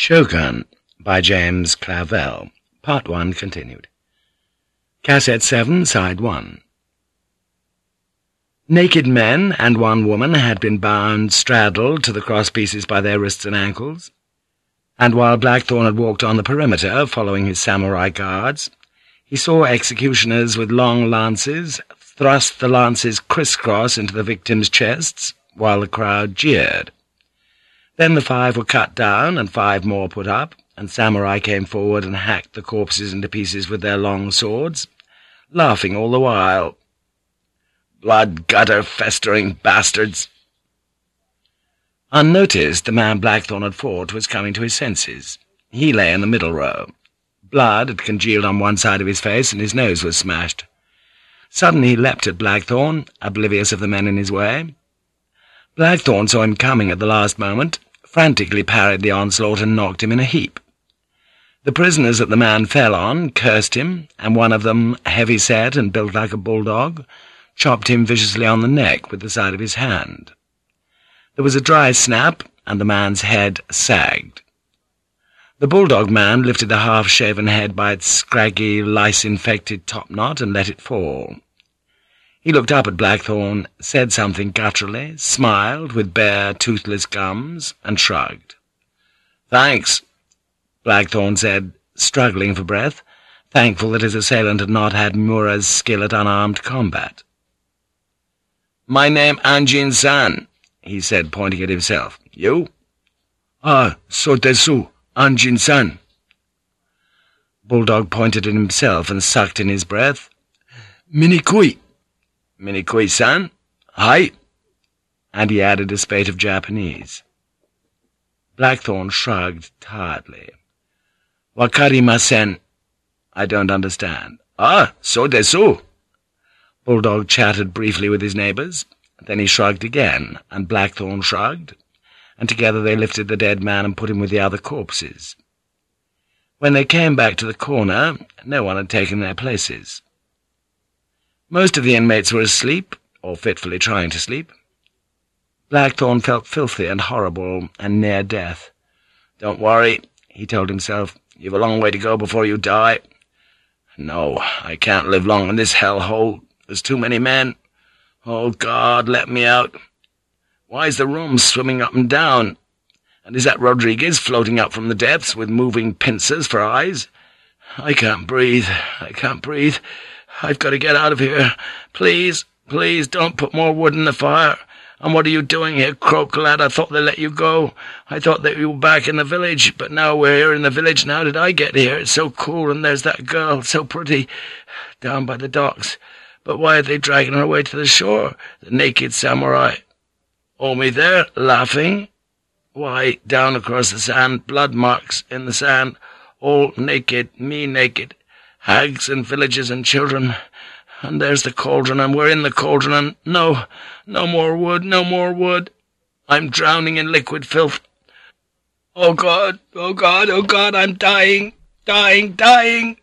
Shogun by James Clavell. Part 1 continued. Cassette 7, Side 1. Naked men and one woman had been bound straddled to the crosspieces by their wrists and ankles, and while Blackthorne had walked on the perimeter, following his samurai guards, he saw executioners with long lances thrust the lances crisscross into the victims' chests, while the crowd jeered. Then the five were cut down, and five more put up, and samurai came forward and hacked the corpses into pieces with their long swords, laughing all the while. Blood-gutter festering bastards! Unnoticed, the man Blackthorne had fought was coming to his senses. He lay in the middle row. Blood had congealed on one side of his face, and his nose was smashed. Suddenly he leapt at Blackthorne, oblivious of the men in his way. Blackthorne saw him coming at the last moment, frantically parried the onslaught and knocked him in a heap. The prisoners that the man fell on cursed him, and one of them, heavy-set and built like a bulldog, chopped him viciously on the neck with the side of his hand. There was a dry snap, and the man's head sagged. The bulldog man lifted the half-shaven head by its scraggy, lice-infected topknot and let it fall. He looked up at Blackthorne, said something gutturally, smiled with bare, toothless gums, and shrugged. "'Thanks,' Blackthorne said, struggling for breath, thankful that his assailant had not had Mura's skill at unarmed combat. "'My name Anjin-san,' he said, pointing at himself. "'You?' "'Ah, so desu, Anjin-san.' Bulldog pointed at himself and sucked in his breath. "'Minikui.' Minikui-san? Hi!' And he added a spate of Japanese. Blackthorne shrugged tiredly. Wakarimasen. I don't understand. Ah, so desu. Bulldog chattered briefly with his neighbours. Then he shrugged again, and Blackthorne shrugged, and together they lifted the dead man and put him with the other corpses. When they came back to the corner, no one had taken their places. Most of the inmates were asleep, or fitfully trying to sleep. Blackthorne felt filthy and horrible and near death. "'Don't worry,' he told himself. "'You've a long way to go before you die. No, I can't live long in this hell-hole. There's too many men. Oh, God, let me out. Why is the room swimming up and down? And is that Rodriguez floating up from the depths with moving pincers for eyes? I can't breathe. I can't breathe. I've got to get out of here. Please, please, don't put more wood in the fire. And what are you doing here, Croocq lad? I thought they let you go. I thought that you were back in the village, but now we're here in the village. Now did I get here? It's so cool, and there's that girl, so pretty, down by the docks. But why are they dragging her away to the shore, the naked samurai? Omi there, laughing? Why, down across the sand, blood marks in the sand, all naked, me naked hags and villages and children. And there's the cauldron, and we're in the cauldron, and no, no more wood, no more wood. I'm drowning in liquid filth. Oh God, oh God, oh God, I'm dying, dying, dying.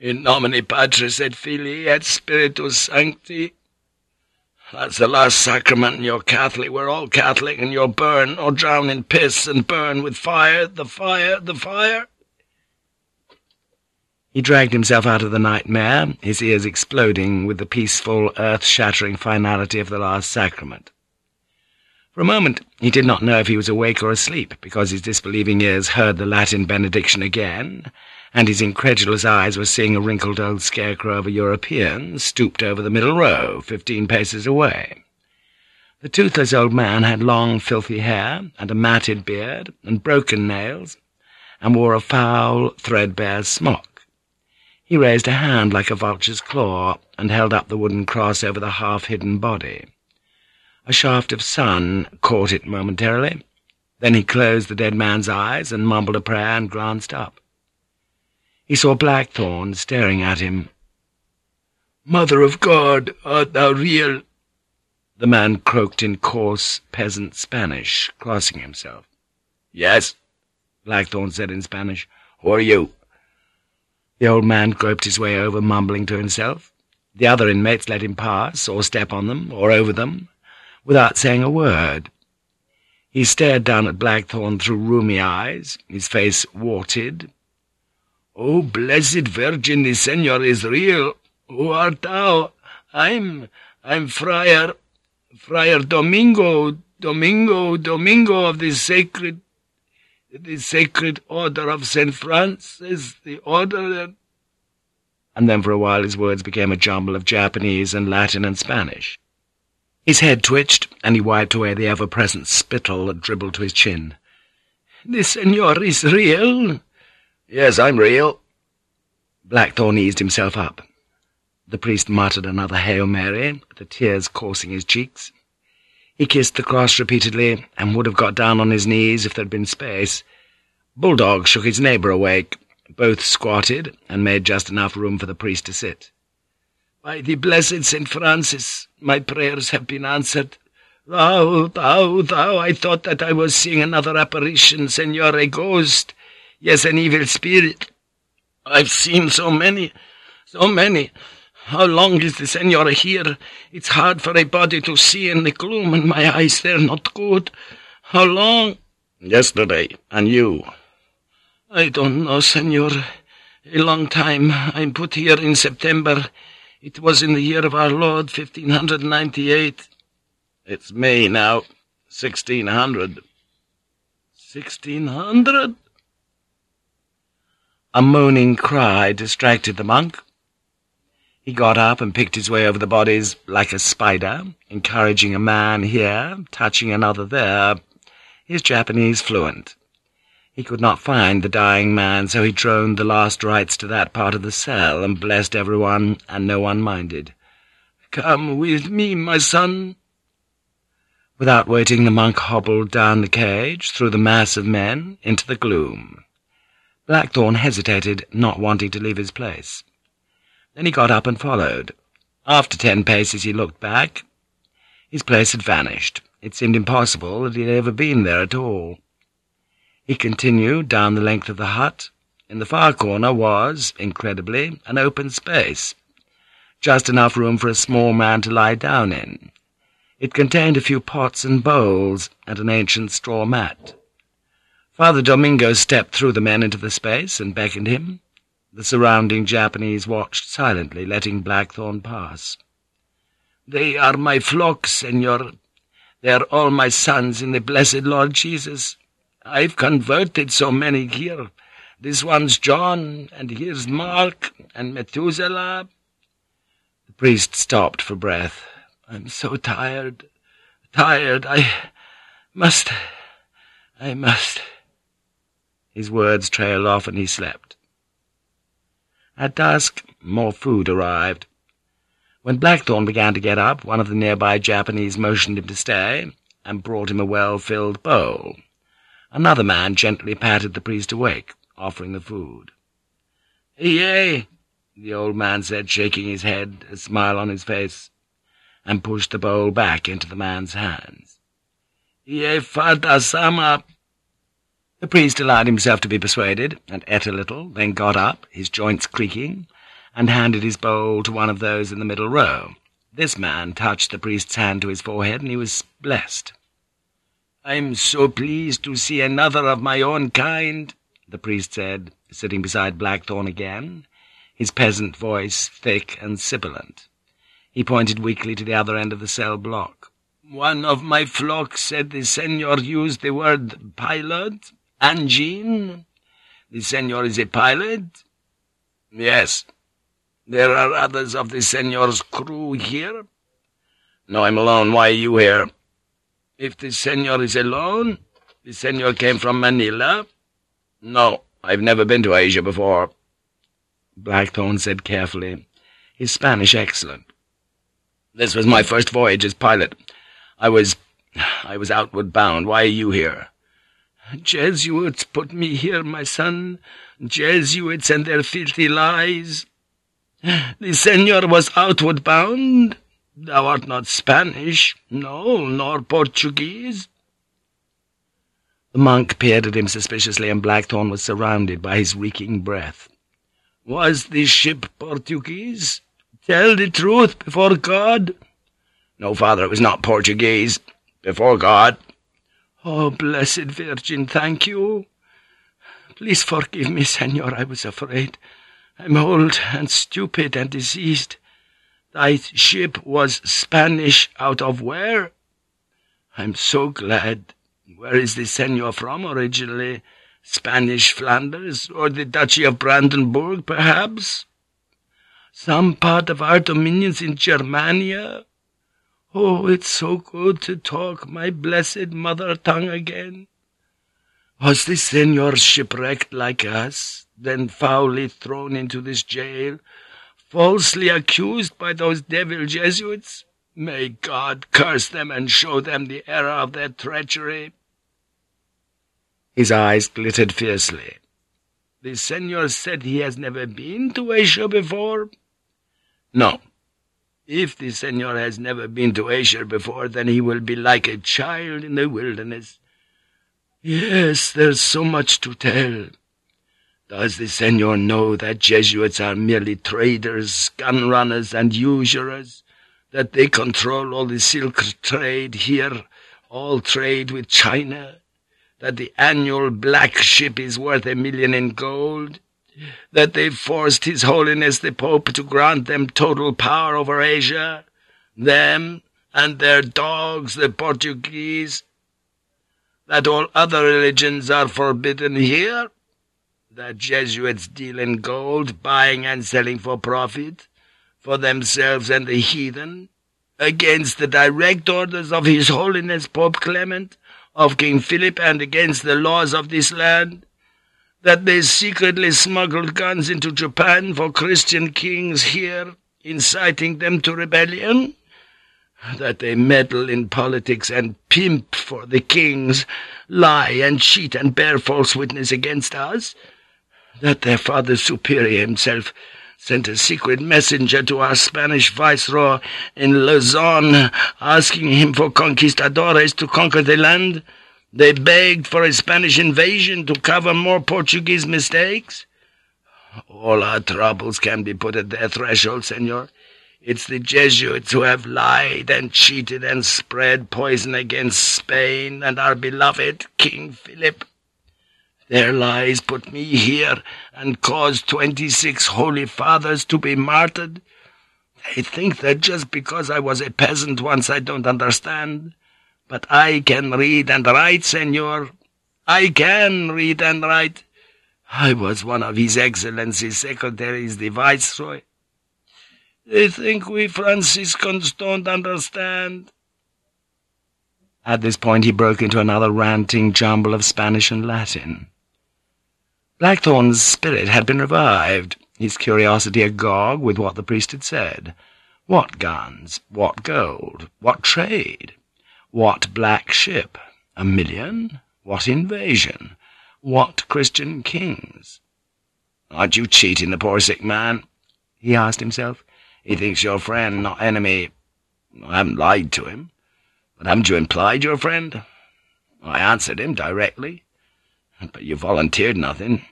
In nomine Patris et Filii et Spiritus Sancti. That's the last sacrament, and you're Catholic. We're all Catholic, and you'll burn or drown in piss and burn with fire, the fire, the fire. He dragged himself out of the nightmare, his ears exploding with the peaceful, earth-shattering finality of the last sacrament. For a moment he did not know if he was awake or asleep, because his disbelieving ears heard the Latin benediction again, and his incredulous eyes were seeing a wrinkled old scarecrow of a European stooped over the middle row, fifteen paces away. The toothless old man had long, filthy hair, and a matted beard, and broken nails, and wore a foul, threadbare smock. He raised a hand like a vulture's claw and held up the wooden cross over the half-hidden body. A shaft of sun caught it momentarily. Then he closed the dead man's eyes and mumbled a prayer and glanced up. He saw Blackthorne staring at him. "'Mother of God, art thou real?' The man croaked in coarse peasant Spanish, crossing himself. "'Yes,' Blackthorne said in Spanish. "'Who are you?' The old man groped his way over, mumbling to himself. The other inmates let him pass, or step on them, or over them, without saying a word. He stared down at Blackthorne through rheumy eyes, his face warted. "'Oh, blessed Virgin, the Senor is real. Who art thou?' "'I'm... I'm Friar... Friar Domingo, Domingo, Domingo of the sacred... the sacred order of St. Francis, the order and then for a while his words became a jumble of Japanese and Latin and Spanish. His head twitched, and he wiped away the ever-present spittle that dribbled to his chin. "'The senor is real?' "'Yes, I'm real.' Blackthorne eased himself up. The priest muttered another Hail Mary, the tears coursing his cheeks. He kissed the cross repeatedly, and would have got down on his knees if there'd been space. Bulldog shook his neighbour awake, both squatted, and made just enough room for the priest to sit. "'By the blessed St. Francis, my prayers have been answered. Thou, thou, thou, I thought that I was seeing another apparition, senor, a ghost. Yes, an evil spirit. I've seen so many, so many. How long is the senor here? It's hard for a body to see in the gloom, and my eyes, they're not good. How long?' "'Yesterday. And you?' I don't know, senor. A long time. I'm put here in September. It was in the year of our Lord, 1598. It's May now, 1600. 1600? A moaning cry distracted the monk. He got up and picked his way over the bodies like a spider, encouraging a man here, touching another there, his Japanese fluent. He could not find the dying man, so he droned the last rites to that part of the cell and blessed everyone, and no one minded. "'Come with me, my son.' Without waiting, the monk hobbled down the cage, through the mass of men, into the gloom. Blackthorne hesitated, not wanting to leave his place. Then he got up and followed. After ten paces he looked back. His place had vanished. It seemed impossible that he had ever been there at all. He continued down the length of the hut. In the far corner was, incredibly, an open space, just enough room for a small man to lie down in. It contained a few pots and bowls, and an ancient straw mat. Father Domingo stepped through the men into the space and beckoned him. The surrounding Japanese watched silently, letting Blackthorne pass. "'They are my flock, senor. They are all my sons in the blessed Lord Jesus. I've converted so many here. This one's John, and here's Mark, and Methuselah. The priest stopped for breath. I'm so tired, tired, I must, I must. His words trailed off, and he slept. At dusk, more food arrived. When Blackthorne began to get up, one of the nearby Japanese motioned him to stay, and brought him a well-filled bowl. Another man gently patted the priest awake, offering the food. "'Yea,' the old man said, shaking his head, a smile on his face, and pushed the bowl back into the man's hands. "'Yea, Father Sama.' The priest allowed himself to be persuaded, and ate a little, then got up, his joints creaking, and handed his bowl to one of those in the middle row. This man touched the priest's hand to his forehead, and he was blessed. I'm so pleased to see another of my own kind, the priest said, sitting beside Blackthorne again, his peasant voice thick and sibilant. He pointed weakly to the other end of the cell block. One of my flock said the senor used the word pilot, engine. The senor is a pilot? Yes. There are others of the senor's crew here? No, I'm alone. Why are you here? If the senor is alone, the senor came from Manila? No, I've never been to Asia before. Blackthorne said carefully, his Spanish excellent. This was my first voyage as pilot. I was... I was outward bound. Why are you here? Jesuits put me here, my son. Jesuits and their filthy lies. The senor was outward bound? Thou art not Spanish, no, nor Portuguese. The monk peered at him suspiciously, and Blackthorne was surrounded by his reeking breath. Was the ship Portuguese? Tell the truth before God. No, father, it was not Portuguese. Before God. Oh, blessed Virgin, thank you. Please forgive me, senor, I was afraid. I'm old and stupid and diseased. Thy ship was Spanish out of where? I'm so glad. Where is the senor from originally? Spanish Flanders, or the Duchy of Brandenburg, perhaps? Some part of our dominions in Germania? Oh, it's so good to talk my blessed mother tongue again. Was the senor shipwrecked like us, then foully thrown into this jail, falsely accused by those devil Jesuits? May God curse them and show them the error of their treachery. His eyes glittered fiercely. The senor said he has never been to Asia before? No, if the senor has never been to Asia before, then he will be like a child in the wilderness. Yes, there's so much to tell. Does the senor know that Jesuits are merely traders, gun runners, and usurers? That they control all the silk trade here, all trade with China? That the annual black ship is worth a million in gold? That they forced His Holiness the Pope to grant them total power over Asia, them and their dogs, the Portuguese, that all other religions are forbidden here, that Jesuits deal in gold, buying and selling for profit, for themselves and the heathen, against the direct orders of His Holiness Pope Clement, of King Philip, and against the laws of this land, that they secretly smuggled guns into Japan for Christian kings here, inciting them to rebellion? That they meddle in politics and pimp for the kings, lie and cheat and bear false witness against us? That their Father Superior himself sent a secret messenger to our Spanish viceroy in Luzon, asking him for conquistadores to conquer the land? They begged for a Spanish invasion to cover more Portuguese mistakes. All our troubles can be put at their threshold, senor. It's the Jesuits who have lied and cheated and spread poison against Spain and our beloved King Philip. Their lies put me here and caused twenty-six holy fathers to be martyred. They think that just because I was a peasant once I don't understand. But I can read and write, senor. I can read and write. I was one of His Excellency's secretaries, the Viceroy. They think we Franciscans don't understand. At this point he broke into another ranting jumble of Spanish and Latin. Blackthorne's spirit had been revived, his curiosity agog with what the priest had said. What guns? What gold? What trade? What black ship? A million? What invasion? What Christian kings? Aren't you cheating the poor sick man? he asked himself. He thinks your friend, not enemy. I haven't lied to him. But haven't you implied your friend? I answered him directly. But you volunteered nothing.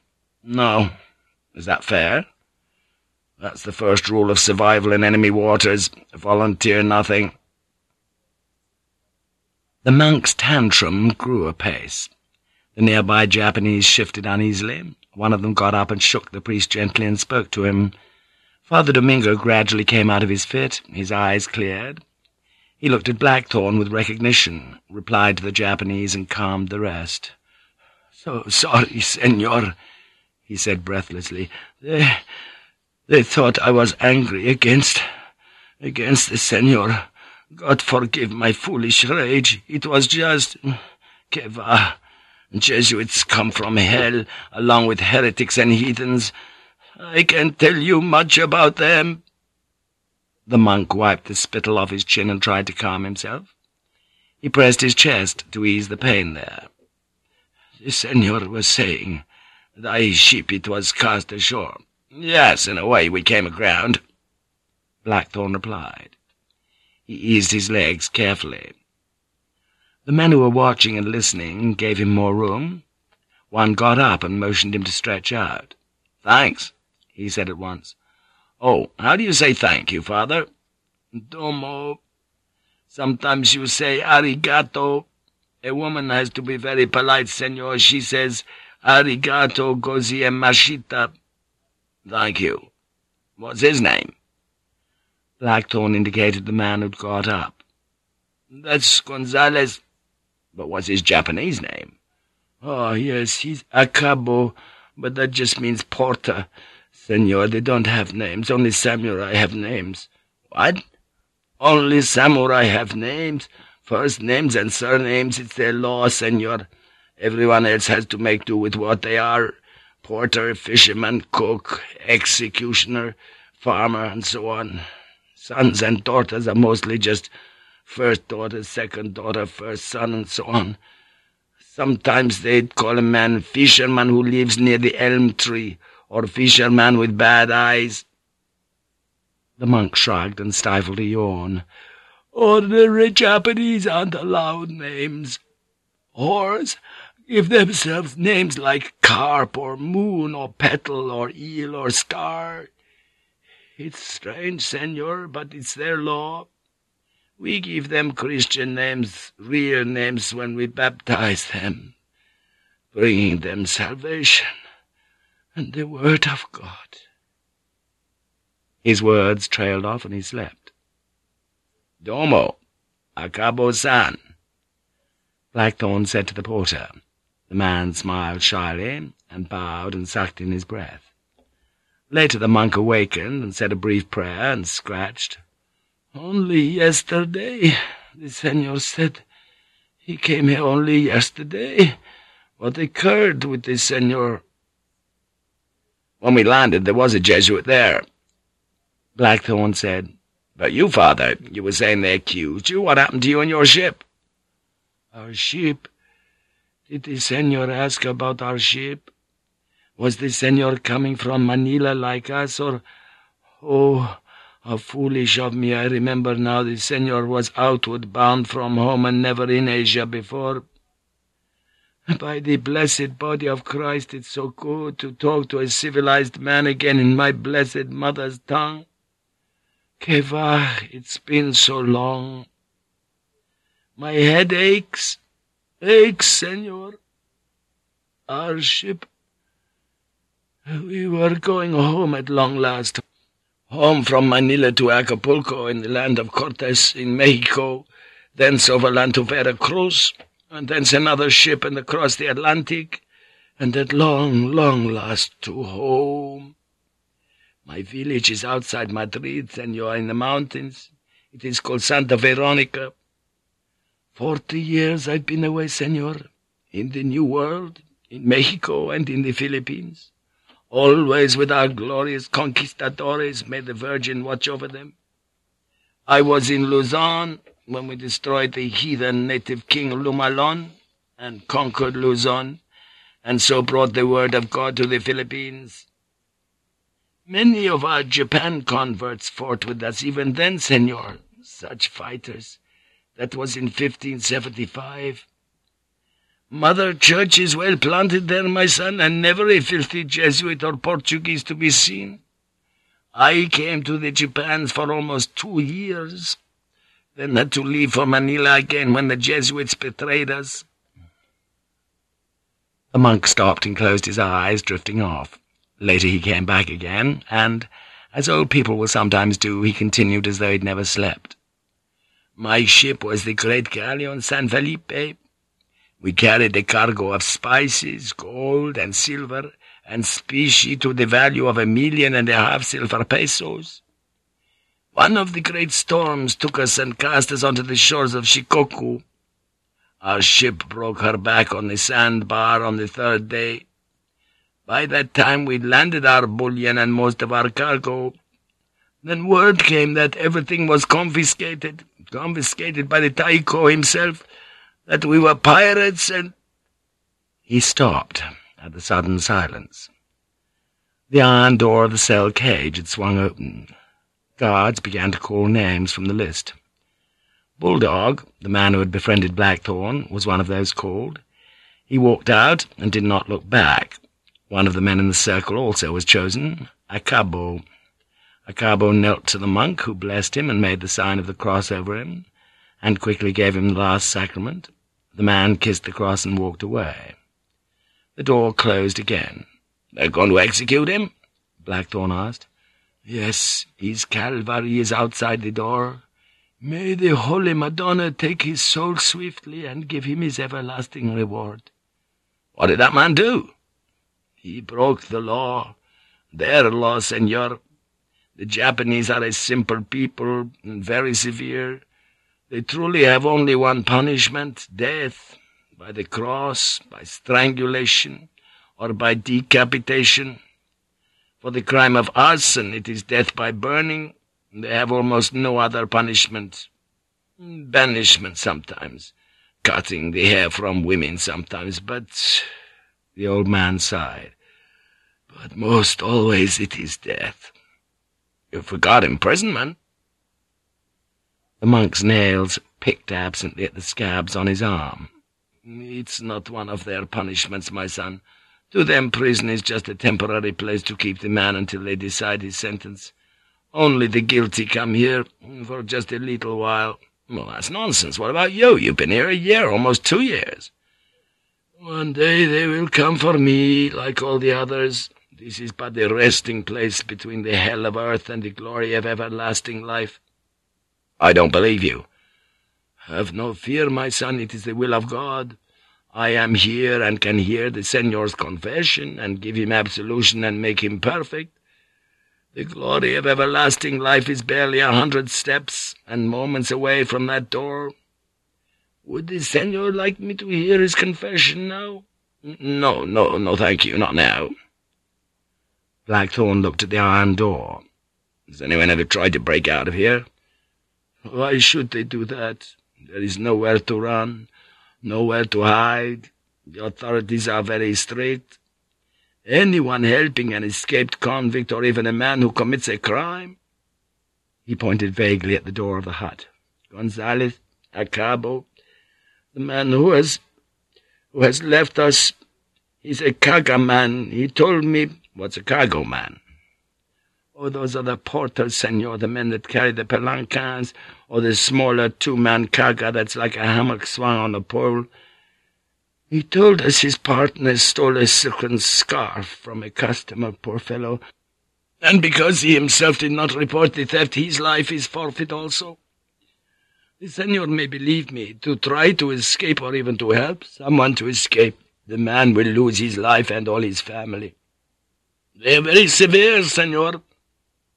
No. Is that fair? That's the first rule of survival in enemy waters. Volunteer nothing. The monk's tantrum grew apace. The nearby Japanese shifted uneasily. One of them got up and shook the priest gently and spoke to him. Father Domingo gradually came out of his fit, his eyes cleared. He looked at Blackthorne with recognition, replied to the Japanese, and calmed the rest. "'So sorry, senor,' he said breathlessly. "'They... they thought I was angry against... against the senor. God forgive my foolish rage. It was just... Mm, Que va. Jesuits come from hell, along with heretics and heathens. I can't tell you much about them. The monk wiped the spittle off his chin and tried to calm himself. He pressed his chest to ease the pain there. The senor was saying, thy ship it was cast ashore. Yes, in a way we came aground. Blackthorne replied. He eased his legs carefully. The men who were watching and listening gave him more room. One got up and motioned him to stretch out. "'Thanks,' he said at once. "'Oh, how do you say thank you, father?' "'Domo. Sometimes you say arigato. A woman has to be very polite, senor. She says, Arigato gozaimashita. Thank you. What's his name? Blackthorne indicated the man who'd got up. That's Gonzales. But what's his Japanese name? Oh, yes, he's Akabo, but that just means porter. Senor, they don't have names. Only samurai have names. What? Only samurai have names. First names and surnames, it's their law, senor. Everyone else has to make do with what they are. Porter, fisherman, cook, executioner, farmer, and so on. Sons and daughters are mostly just first daughter, second daughter, first son, and so on. Sometimes they'd call a man fisherman who lives near the elm tree, or fisherman with bad eyes. The monk shrugged and stifled a yawn. Ordinary Japanese aren't allowed names. Whores give themselves names like carp or moon or petal or eel or star. It's strange, senor, but it's their law. We give them Christian names, real names, when we baptize them, bringing them salvation and the word of God. His words trailed off and he slept. Domo, Akabo-san, Blackthorne said to the porter. The man smiled shyly and bowed and sucked in his breath. Later the monk awakened and said a brief prayer and scratched. Only yesterday, the senor said. He came here only yesterday. What occurred with the senor? When we landed, there was a Jesuit there. Blackthorne said, But you, father, you were saying they accused you. What happened to you and your ship? Our ship? Did the senor ask about our ship? Was the senor coming from Manila like us, or... Oh, how foolish of me, I remember now the senor was outward bound from home and never in Asia before. By the blessed body of Christ, it's so good to talk to a civilized man again in my blessed mother's tongue. Que va, it's been so long. My head aches, aches, senor. Our ship we were going home at long last. Home from Manila to Acapulco in the land of Cortes in Mexico, thence overland to Veracruz, and thence another ship and across the Atlantic, and at long, long last to home. My village is outside Madrid, and you are in the mountains. It is called Santa Veronica. Forty years I've been away, senor, in the New World, in Mexico and in the Philippines always with our glorious conquistadores, may the Virgin watch over them. I was in Luzon when we destroyed the heathen native king Lumalon and conquered Luzon, and so brought the word of God to the Philippines. Many of our Japan converts fought with us even then, senor, such fighters. That was in 1575. Mother Church is well planted there, my son, and never a filthy Jesuit or Portuguese to be seen. I came to the Japans for almost two years, then had to leave for Manila again when the Jesuits betrayed us. The monk stopped and closed his eyes, drifting off. Later he came back again, and, as old people will sometimes do, he continued as though he'd never slept. My ship was the great galleon San Felipe, we carried a cargo of spices, gold, and silver, and specie to the value of a million and a half silver pesos. One of the great storms took us and cast us onto the shores of Shikoku. Our ship broke her back on the sandbar on the third day. By that time we'd landed our bullion and most of our cargo. Then word came that everything was confiscated, confiscated by the Taiko himself, that we were pirates and... He stopped at the sudden silence. The iron door of the cell cage had swung open. Guards began to call names from the list. Bulldog, the man who had befriended Blackthorne, was one of those called. He walked out and did not look back. One of the men in the circle also was chosen, Akabo. Akabo knelt to the monk, who blessed him and made the sign of the cross over him, and quickly gave him the last sacrament. The man kissed the cross and walked away. The door closed again. They're going to execute him? Blackthorne asked. Yes, his Calvary is outside the door. May the Holy Madonna take his soul swiftly and give him his everlasting reward. What did that man do? He broke the law. Their law, senor. The Japanese are a simple people and very severe. They truly have only one punishment, death, by the cross, by strangulation, or by decapitation. For the crime of arson, it is death by burning. They have almost no other punishment. Banishment sometimes. Cutting the hair from women sometimes, but... The old man sighed. But most always it is death. You forgot imprisonment. The monk's nails picked absently at the scabs on his arm. It's not one of their punishments, my son. To them prison is just a temporary place to keep the man until they decide his sentence. Only the guilty come here for just a little while. Well, that's nonsense. What about you? You've been here a year, almost two years. One day they will come for me, like all the others. This is but the resting place between the hell of earth and the glory of everlasting life. I don't believe you. Have no fear, my son, it is the will of God. I am here and can hear the Senor's confession and give him absolution and make him perfect. The glory of everlasting life is barely a hundred steps and moments away from that door. Would the Senor like me to hear his confession now? No, no, no, thank you, not now. Blackthorne looked at the iron door. Has anyone ever tried to break out of here? Why should they do that? There is nowhere to run, nowhere to hide. The authorities are very strict. Anyone helping an escaped convict or even a man who commits a crime? He pointed vaguely at the door of the hut. Gonzales, Akabo, the man who has, who has left us, he's a kago man. He told me... What's a kago man? Oh, those are the porters, senor, the men that carry the palanquins, or the smaller two-man kago that's like a hammock swung on a pole. He told us his partner stole a silken scarf from a customer, poor fellow, and because he himself did not report the theft, his life is forfeit also. The senor may believe me. To try to escape or even to help someone to escape, the man will lose his life and all his family. They are very severe, senor.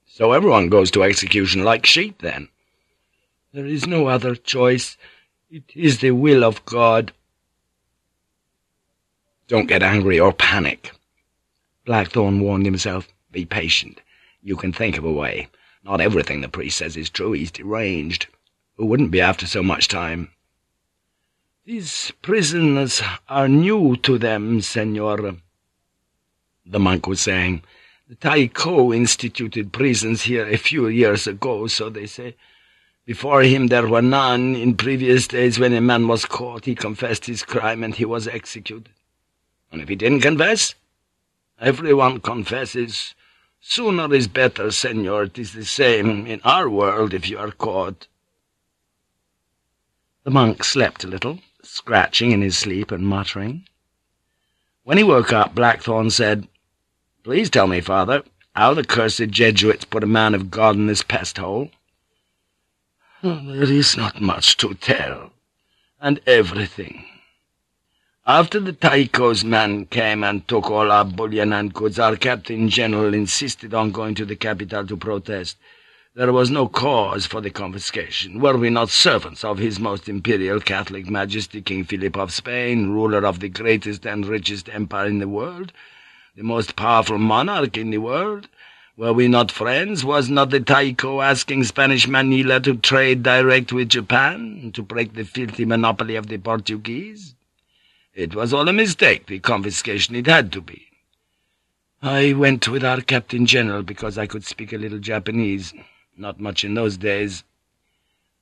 So everyone goes to execution like sheep, then? There is no other choice. It is the will of God. Don't get angry or panic. Blackthorne warned himself. Be patient. You can think of a way. Not everything the priest says is true. He's deranged. Who wouldn't be after so much time? These prisoners are new to them, senor. The monk was saying. The Taiko instituted prisons here a few years ago, so they say. Before him there were none. In previous days, when a man was caught, he confessed his crime and he was executed. And if he didn't confess? Everyone confesses. Sooner is better, senor. It is the same in our world if you are caught. The monk slept a little, scratching in his sleep and muttering. When he woke up, Blackthorne said, Please tell me, father, how the cursed Jesuits put a man of God in this pest hole. There is not much to tell, and everything. After the Taiko's man came and took all our bullion and goods, our Captain General insisted on going to the capital to protest. There was no cause for the confiscation. Were we not servants of His Most Imperial Catholic Majesty King Philip of Spain, ruler of the greatest and richest empire in the world, the most powerful monarch in the world? Were we not friends? Was not the Taiko asking Spanish Manila to trade direct with Japan, to break the filthy monopoly of the Portuguese? It was all a mistake, the confiscation, it had to be. I went with our Captain General because I could speak a little Japanese, not much in those days.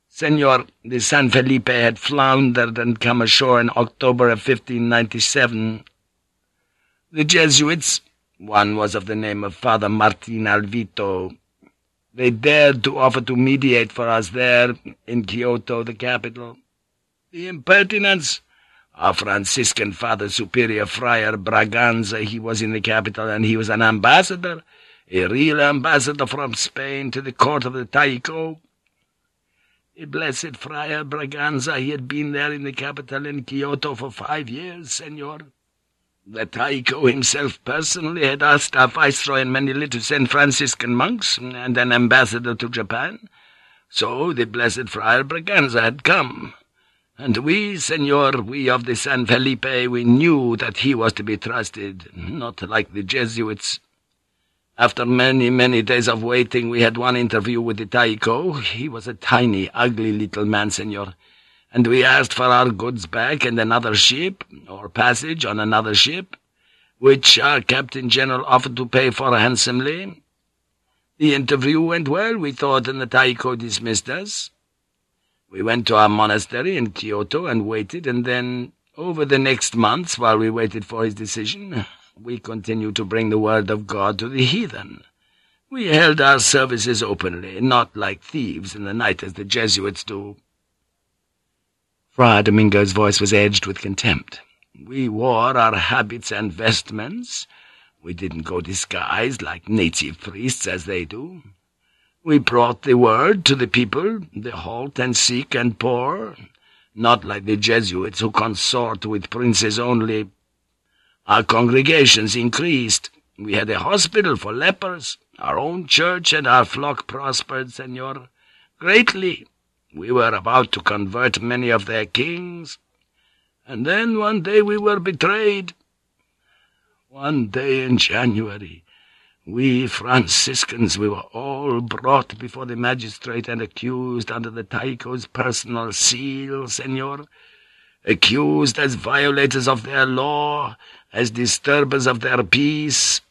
Senor, the San Felipe had floundered and come ashore in October of 1597. The Jesuits, one was of the name of Father Martin Alvito, they dared to offer to mediate for us there, in Kyoto, the capital. The impertinence! Our Franciscan Father Superior Friar Braganza, he was in the capital, and he was an ambassador, a real ambassador from Spain to the court of the Taiko. The blessed Friar Braganza, he had been there in the capital in Kyoto for five years, senor. The Taiko himself personally had asked our viceroy and Manila to send Franciscan monks and an ambassador to Japan. So the blessed Friar Braganza had come. And we, senor, we of the San Felipe, we knew that he was to be trusted, not like the Jesuits. After many, many days of waiting, we had one interview with the Taiko. He was a tiny, ugly little man, senor and we asked for our goods back and another ship, or passage on another ship, which our Captain General offered to pay for handsomely. The interview went well, we thought, and the Taiko dismissed us. We went to our monastery in Kyoto and waited, and then, over the next months, while we waited for his decision, we continued to bring the word of God to the heathen. We held our services openly, not like thieves in the night as the Jesuits do. Friar Domingo's voice was edged with contempt. We wore our habits and vestments. We didn't go disguised like native priests as they do. We brought the word to the people, the halt and sick and poor, not like the Jesuits who consort with princes only. Our congregations increased. We had a hospital for lepers. Our own church and our flock prospered, senor, greatly. We were about to convert many of their kings, and then one day we were betrayed. One day in January, we Franciscans, we were all brought before the magistrate and accused under the Taiko's personal seal, senor, accused as violators of their law, as disturbers of their peace,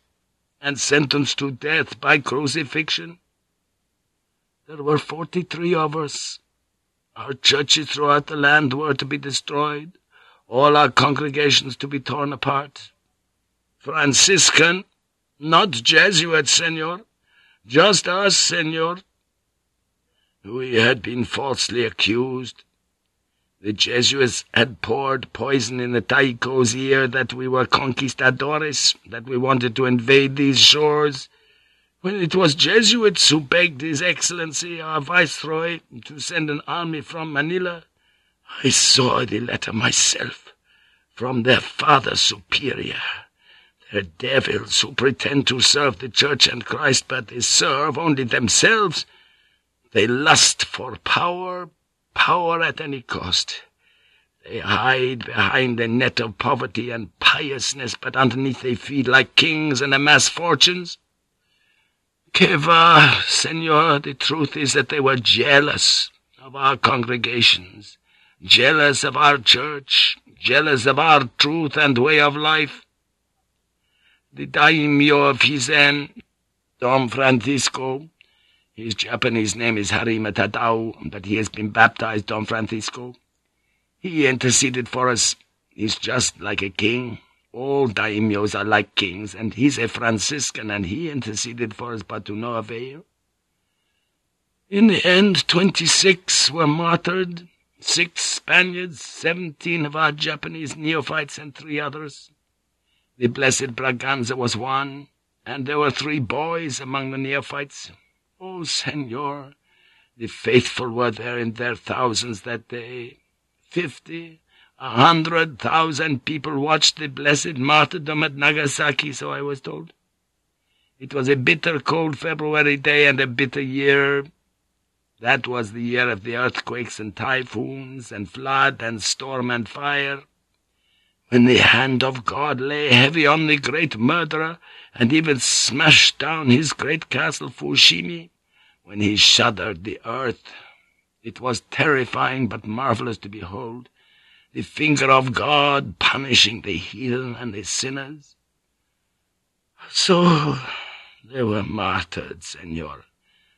and sentenced to death by crucifixion. There were forty-three of us, our churches throughout the land were to be destroyed, all our congregations to be torn apart. Franciscan, not Jesuit, senor, just us, senor. We had been falsely accused. The Jesuits had poured poison in the Taiko's ear that we were conquistadores, that we wanted to invade these shores, when it was Jesuits who begged His Excellency, our Viceroy, to send an army from Manila, I saw the letter myself, from their Father Superior. They're devils who pretend to serve the Church and Christ, but they serve only themselves. They lust for power, power at any cost. They hide behind a net of poverty and piousness, but underneath they feed like kings and amass fortunes. Que va, senor, the truth is that they were jealous of our congregations, jealous of our church, jealous of our truth and way of life. The daimyo of Hizen, Don Francisco, his Japanese name is Harima Tadao, but he has been baptized Don Francisco. He interceded for us. He's just like a king. All daimyos are like kings, and he's a Franciscan, and he interceded for us, but to no avail. In the end, twenty-six were martyred, six Spaniards, seventeen of our Japanese neophytes, and three others. The blessed Braganza was one, and there were three boys among the neophytes. Oh, senor, the faithful were there in their thousands that day. Fifty, a hundred thousand people watched the blessed martyrdom at Nagasaki, so I was told. It was a bitter cold February day and a bitter year. That was the year of the earthquakes and typhoons and flood and storm and fire, when the hand of God lay heavy on the great murderer and even smashed down his great castle Fushimi, when he shuddered the earth. It was terrifying but marvelous to behold the finger of God punishing the heathen and the sinners. So they were martyred, senor.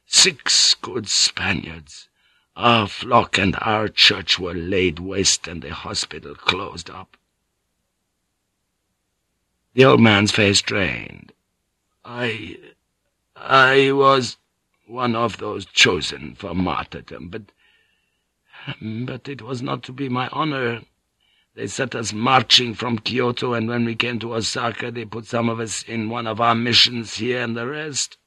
Six good Spaniards. Our flock and our church were laid waste and the hospital closed up. The old man's face drained. I... I was one of those chosen for martyrdom, but... But it was not to be my honor. They set us marching from Kyoto, and when we came to Osaka, they put some of us in one of our missions here, and the rest...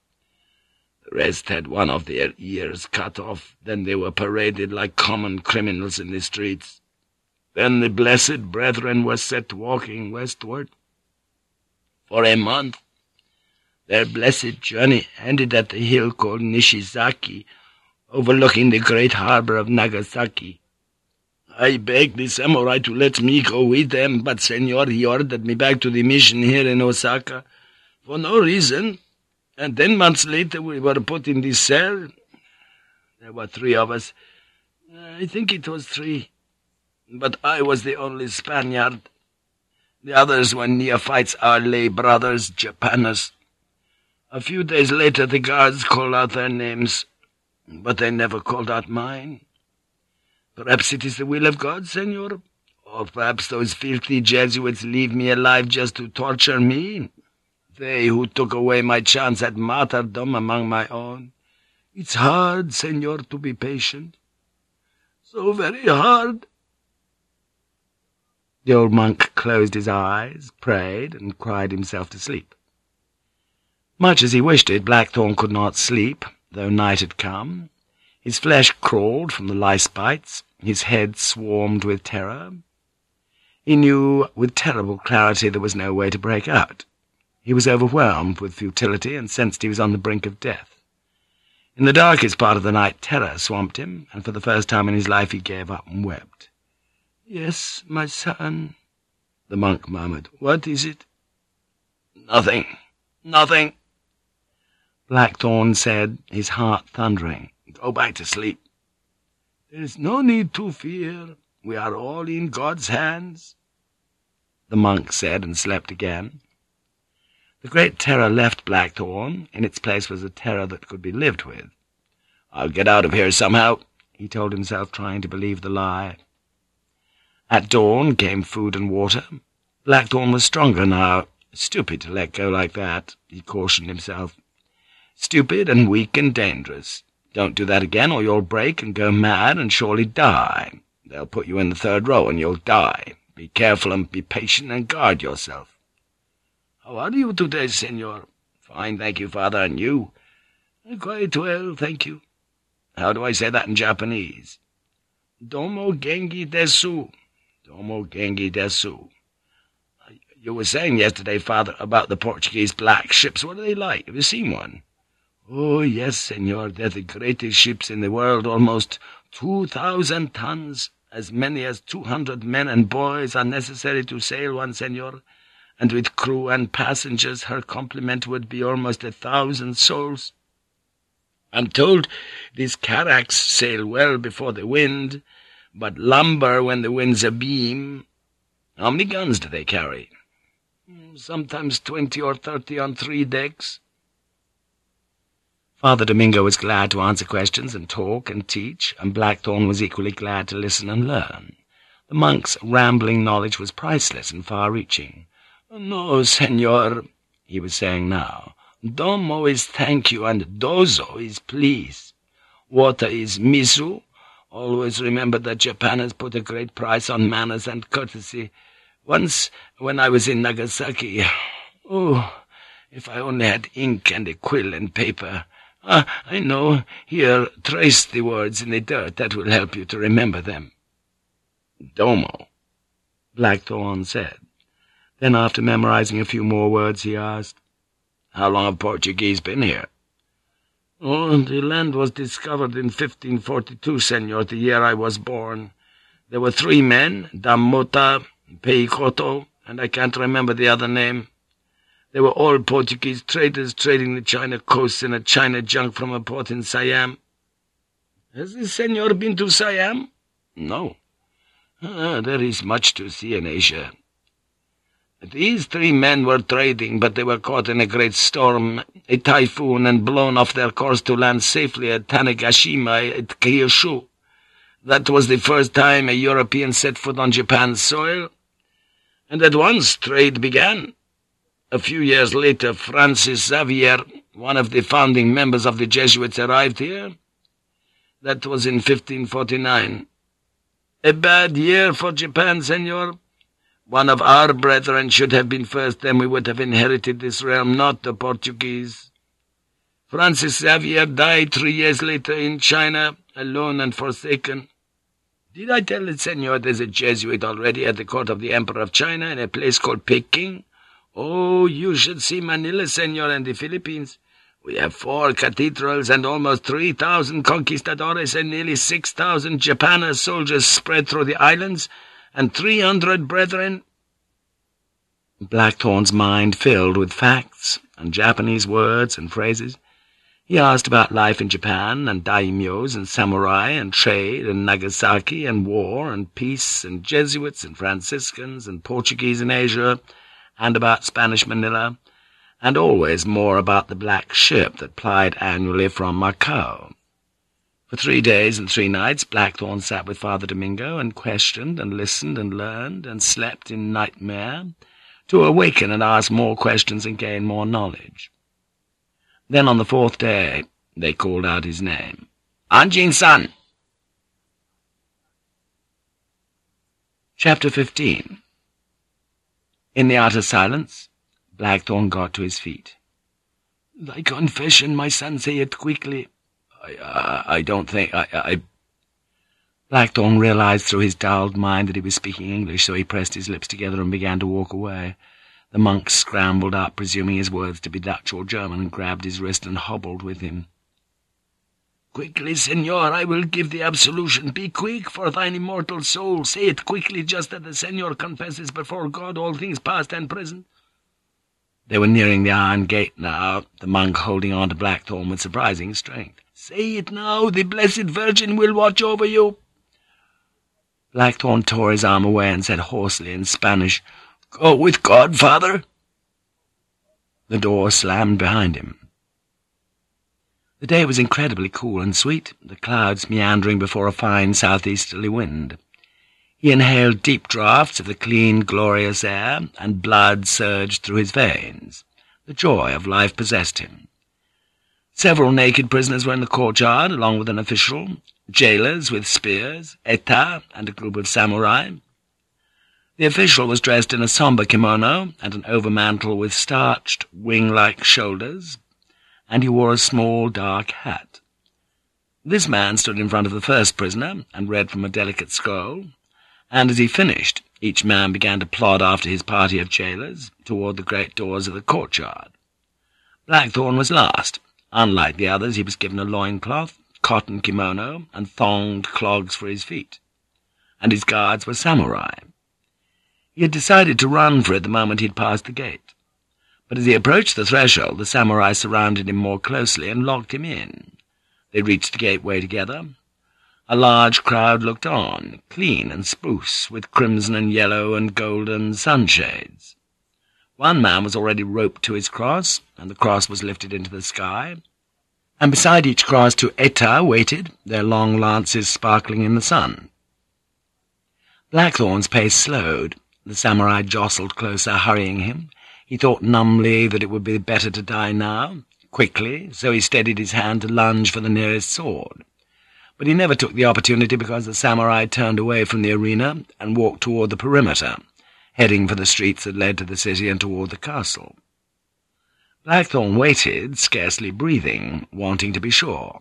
The rest had one of their ears cut off. Then they were paraded like common criminals in the streets. Then the blessed brethren were set walking westward. For a month, their blessed journey ended at the hill called Nishizaka, overlooking the great harbor of Nagasaki. I begged the samurai to let me go with them, but senor, he ordered me back to the mission here in Osaka, for no reason, and ten months later we were put in this cell. There were three of us. I think it was three, but I was the only Spaniard. The others were neophytes, our lay brothers, Japanese. A few days later the guards called out their names, but they never called out mine. Perhaps it is the will of God, senor? Or perhaps those filthy Jesuits leave me alive just to torture me? They who took away my chance at martyrdom among my own. It's hard, senor, to be patient. So very hard. The old monk closed his eyes, prayed, and cried himself to sleep. Much as he wished it, Blackthorne could not sleep, though night had come. His flesh crawled from the lice bites, his head swarmed with terror. He knew with terrible clarity there was no way to break out. He was overwhelmed with futility and sensed he was on the brink of death. In the darkest part of the night terror swamped him, and for the first time in his life he gave up and wept. "'Yes, my son,' the monk murmured. "'What is it?' "'Nothing. Nothing.' Blackthorne said, his heart thundering. Go back to sleep. There is no need to fear. We are all in God's hands, the monk said, and slept again. The great terror left Blackthorne. In its place was a terror that could be lived with. I'll get out of here somehow, he told himself, trying to believe the lie. At dawn came food and water. Blackthorne was stronger now. Stupid to let go like that, he cautioned himself. Stupid and weak and dangerous. Don't do that again, or you'll break and go mad and surely die. They'll put you in the third row, and you'll die. Be careful and be patient and guard yourself. How are you today, senor? Fine, thank you, father, and you? Quite well, thank you. How do I say that in Japanese? Domo genki desu. Domo genki desu. You were saying yesterday, father, about the Portuguese black ships. What are they like? Have you seen one? Oh, yes, senor, they're the greatest ships in the world, almost two thousand tons. As many as two hundred men and boys are necessary to sail one, senor, and with crew and passengers her complement would be almost a thousand souls. I'm told these carracks sail well before the wind, but lumber when the wind's abeam. How many guns do they carry? Hmm, sometimes twenty or thirty on three decks. Father Domingo was glad to answer questions and talk and teach, and Blackthorne was equally glad to listen and learn. The monk's rambling knowledge was priceless and far-reaching. "No, senor," he was saying now. "Domo is thank you, and dozo is please. Water is mizu. Always remember that Japan has put a great price on manners and courtesy. Once, when I was in Nagasaki... Oh, if I only had ink and a quill and paper... Ah, I know. Here, trace the words in the dirt. That will help you to remember them. Domo, Blackthorne said. Then, after memorizing a few more words, he asked, How long have Portuguese been here? Oh, the land was discovered in 1542, senor, the year I was born. There were three men, Damota, Peixoto, and I can't remember the other name. They were all Portuguese traders trading the China coast in a China junk from a port in Siam. Has the senor been to Siam? No. Ah, there is much to see in Asia. These three men were trading, but they were caught in a great storm, a typhoon, and blown off their course to land safely at Tanegashima at Kyushu. That was the first time a European set foot on Japan's soil, and at once trade began. A few years later, Francis Xavier, one of the founding members of the Jesuits, arrived here. That was in 1549. A bad year for Japan, senor. One of our brethren should have been first, then we would have inherited this realm, not the Portuguese. Francis Xavier died three years later in China, alone and forsaken. Did I tell the senor there's a Jesuit already at the court of the Emperor of China in a place called Peking? Oh, you should see Manila, senor, and the Philippines. We have four cathedrals and almost three thousand conquistadores and nearly six thousand Japanese soldiers spread through the islands, and three hundred brethren. Blackthorne's mind filled with facts and Japanese words and phrases. He asked about life in Japan, and daimyos and samurai, and trade, and Nagasaki, and war, and peace, and Jesuits, and Franciscans, and Portuguese in Asia, and about Spanish Manila, and always more about the black ship that plied annually from Macao. For three days and three nights Blackthorne sat with Father Domingo and questioned and listened and learned and slept in nightmare, to awaken and ask more questions and gain more knowledge. Then on the fourth day they called out his name. Anjin-san! Chapter 15 In the utter silence, Blackthorne got to his feet. "'Thy confession, my son, say it quickly.' I, I, I don't think I, I... Blackthorne realized through his dulled mind that he was speaking English, so he pressed his lips together and began to walk away. The monk scrambled up, presuming his words to be Dutch or German, and grabbed his wrist and hobbled with him. "'Quickly, senor, I will give the absolution. Be quick, for thine immortal soul. Say it quickly, just as the senor confesses before God all things past and present.' They were nearing the iron gate now, the monk holding on to Blackthorne with surprising strength. "'Say it now, the Blessed Virgin will watch over you.' Blackthorne tore his arm away and said hoarsely in Spanish, "'Go with God, father.' The door slammed behind him. The day was incredibly cool and sweet, the clouds meandering before a fine southeasterly wind. He inhaled deep draughts of the clean, glorious air, and blood surged through his veins. The joy of life possessed him. Several naked prisoners were in the courtyard, along with an official, jailers with spears, eta, and a group of samurai. The official was dressed in a sombre kimono and an overmantle with starched, wing-like shoulders, and he wore a small, dark hat. This man stood in front of the first prisoner and read from a delicate scroll and as he finished, each man began to plod after his party of jailers toward the great doors of the courtyard. Blackthorne was last. Unlike the others, he was given a loincloth, cotton kimono, and thonged clogs for his feet. And his guards were samurai. He had decided to run for it the moment he had passed the gate. But as he approached the threshold, the samurai surrounded him more closely and locked him in. They reached the gateway together, a large crowd looked on, clean and spruce, with crimson and yellow and golden sunshades. One man was already roped to his cross, and the cross was lifted into the sky, and beside each cross two eta waited, their long lances sparkling in the sun. Blackthorne's pace slowed. The samurai jostled closer, hurrying him. He thought numbly that it would be better to die now, quickly, so he steadied his hand to lunge for the nearest sword but he never took the opportunity because the samurai turned away from the arena and walked toward the perimeter, heading for the streets that led to the city and toward the castle. Blackthorne waited, scarcely breathing, wanting to be sure.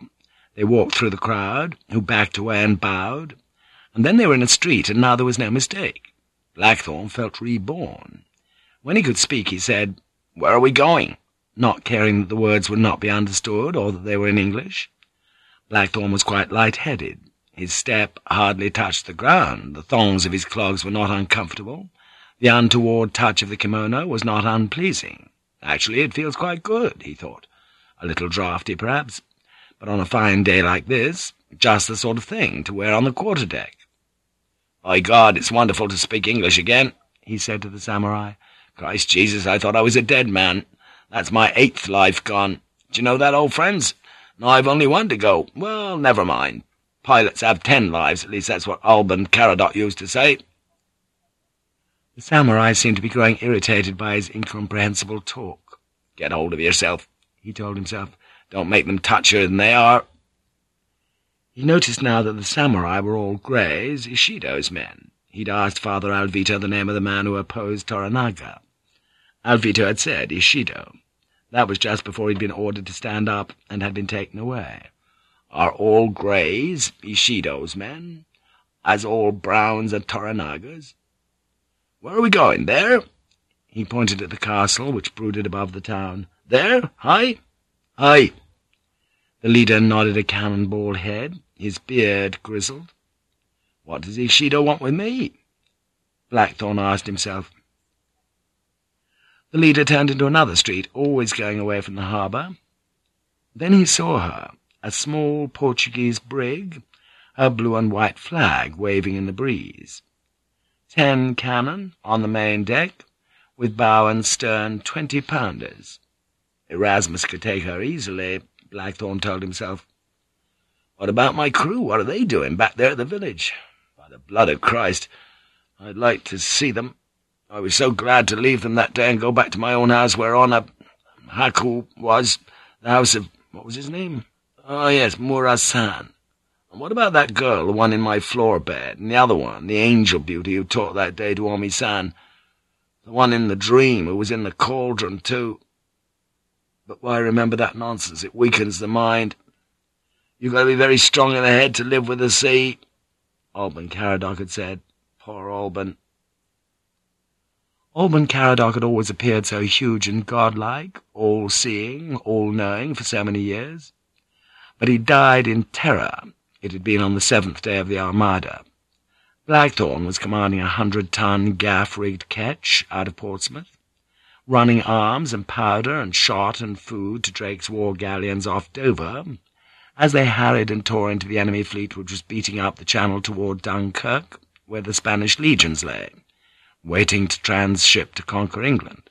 They walked through the crowd, who backed away and bowed, and then they were in a street, and now there was no mistake. Blackthorne felt reborn. When he could speak, he said, "'Where are we going?' not caring that the words would not be understood or that they were in English. Blackthorne was quite light-headed. His step hardly touched the ground, the thongs of his clogs were not uncomfortable, the untoward touch of the kimono was not unpleasing. Actually, it feels quite good, he thought. A little draughty, perhaps, but on a fine day like this, just the sort of thing to wear on the quarter-deck. "'My God, it's wonderful to speak English again,' he said to the samurai. "'Christ Jesus, I thought I was a dead man. That's my eighth life gone. Do you know that, old friends?' Now I've only one to go. Well, never mind. Pilots have ten lives, at least that's what Alban Caradoc used to say. The samurai seemed to be growing irritated by his incomprehensible talk. Get hold of yourself, he told himself. Don't make them touchier than they are. He noticed now that the samurai were all Greys, Ishido's men. He'd asked Father Alvito the name of the man who opposed Toranaga. Alvito had said Ishido. That was just before he'd been ordered to stand up and had been taken away. Are all Greys Ishido's men? As all Browns are Toranaga's? Where are we going? There? He pointed at the castle, which brooded above the town. There? Hi? Hi. The leader nodded a cannonball head, his beard grizzled. What does Ishido want with me? Blackthorne asked himself. The leader turned into another street, always going away from the harbour. Then he saw her, a small Portuguese brig, her blue and white flag waving in the breeze. Ten cannon on the main deck, with bow and stern twenty-pounders. Erasmus could take her easily, Blackthorne told himself. What about my crew? What are they doing back there at the village? The blood of Christ, I'd like to see them. I was so glad to leave them that day and go back to my own house whereon a Haku was, the house of, what was his name? Oh, yes, Murasan. And what about that girl, the one in my floor bed, and the other one, the angel beauty who talked that day to Omi-san? The one in the dream who was in the cauldron, too. But why remember that nonsense? It weakens the mind. You've got to be very strong in the head to live with the sea, Alban Caradoc had said. Poor Alban. Alban Caradoc had always appeared so huge and godlike, all-seeing, all-knowing for so many years. But he died in terror. It had been on the seventh day of the Armada. Blackthorne was commanding a hundred-ton gaff-rigged ketch out of Portsmouth, running arms and powder and shot and food to Drake's war galleons off Dover, as they harried and tore into the enemy fleet which was beating up the channel toward Dunkirk, where the Spanish legions lay, waiting to transship to conquer England.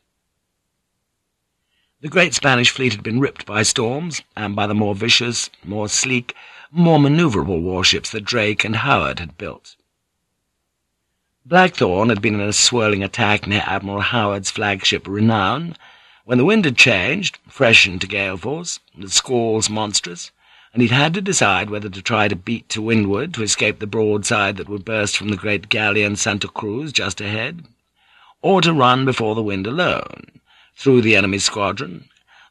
The great Spanish fleet had been ripped by storms, and by the more vicious, more sleek, more maneuverable warships that Drake and Howard had built. Blackthorne had been in a swirling attack near Admiral Howard's flagship Renown, when the wind had changed, freshened to gale force, the squalls monstrous, and he'd had to decide whether to try to beat to windward to escape the broadside that would burst from the great galleon Santa Cruz just ahead, or to run before the wind alone, through the enemy's squadron,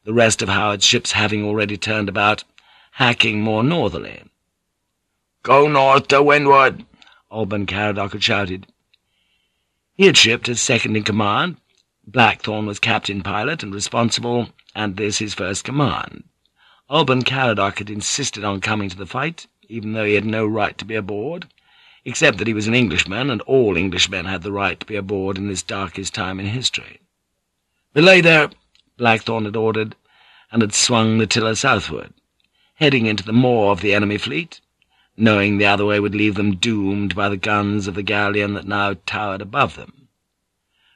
the rest of Howard's ships having already turned about, hacking more northerly. "'Go north to windward!' Alban Caradoc had shouted. He had shipped as second-in-command. Blackthorne was captain-pilot and responsible, and this his first command. Alban Caradoc had insisted on coming to the fight, even though he had no right to be aboard, except that he was an Englishman, and all Englishmen had the right to be aboard in this darkest time in history. "'Belay there!' Blackthorne had ordered, and had swung the tiller southward, heading into the maw of the enemy fleet, knowing the other way would leave them doomed by the guns of the galleon that now towered above them.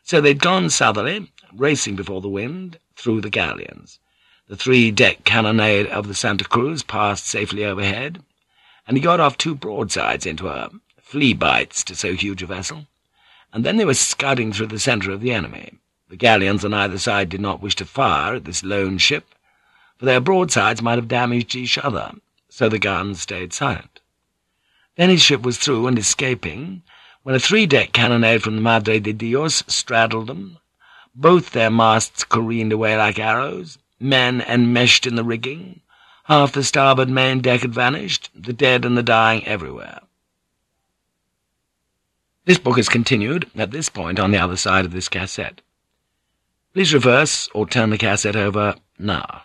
So they'd gone southerly, racing before the wind, through the galleons. The three-deck cannonade of the Santa Cruz passed safely overhead, and he got off two broadsides into her, flea-bites to so huge a vessel, and then they were scudding through the centre of the enemy. The galleons on either side did not wish to fire at this lone ship, for their broadsides might have damaged each other, so the guns stayed silent. Then his ship was through and escaping, when a three-deck cannonade from the Madre de Dios straddled them. Both their masts careened away like arrows, men enmeshed in the rigging. Half the starboard main deck had vanished, the dead and the dying everywhere. This book is continued at this point on the other side of this cassette. Please reverse or turn the cassette over now.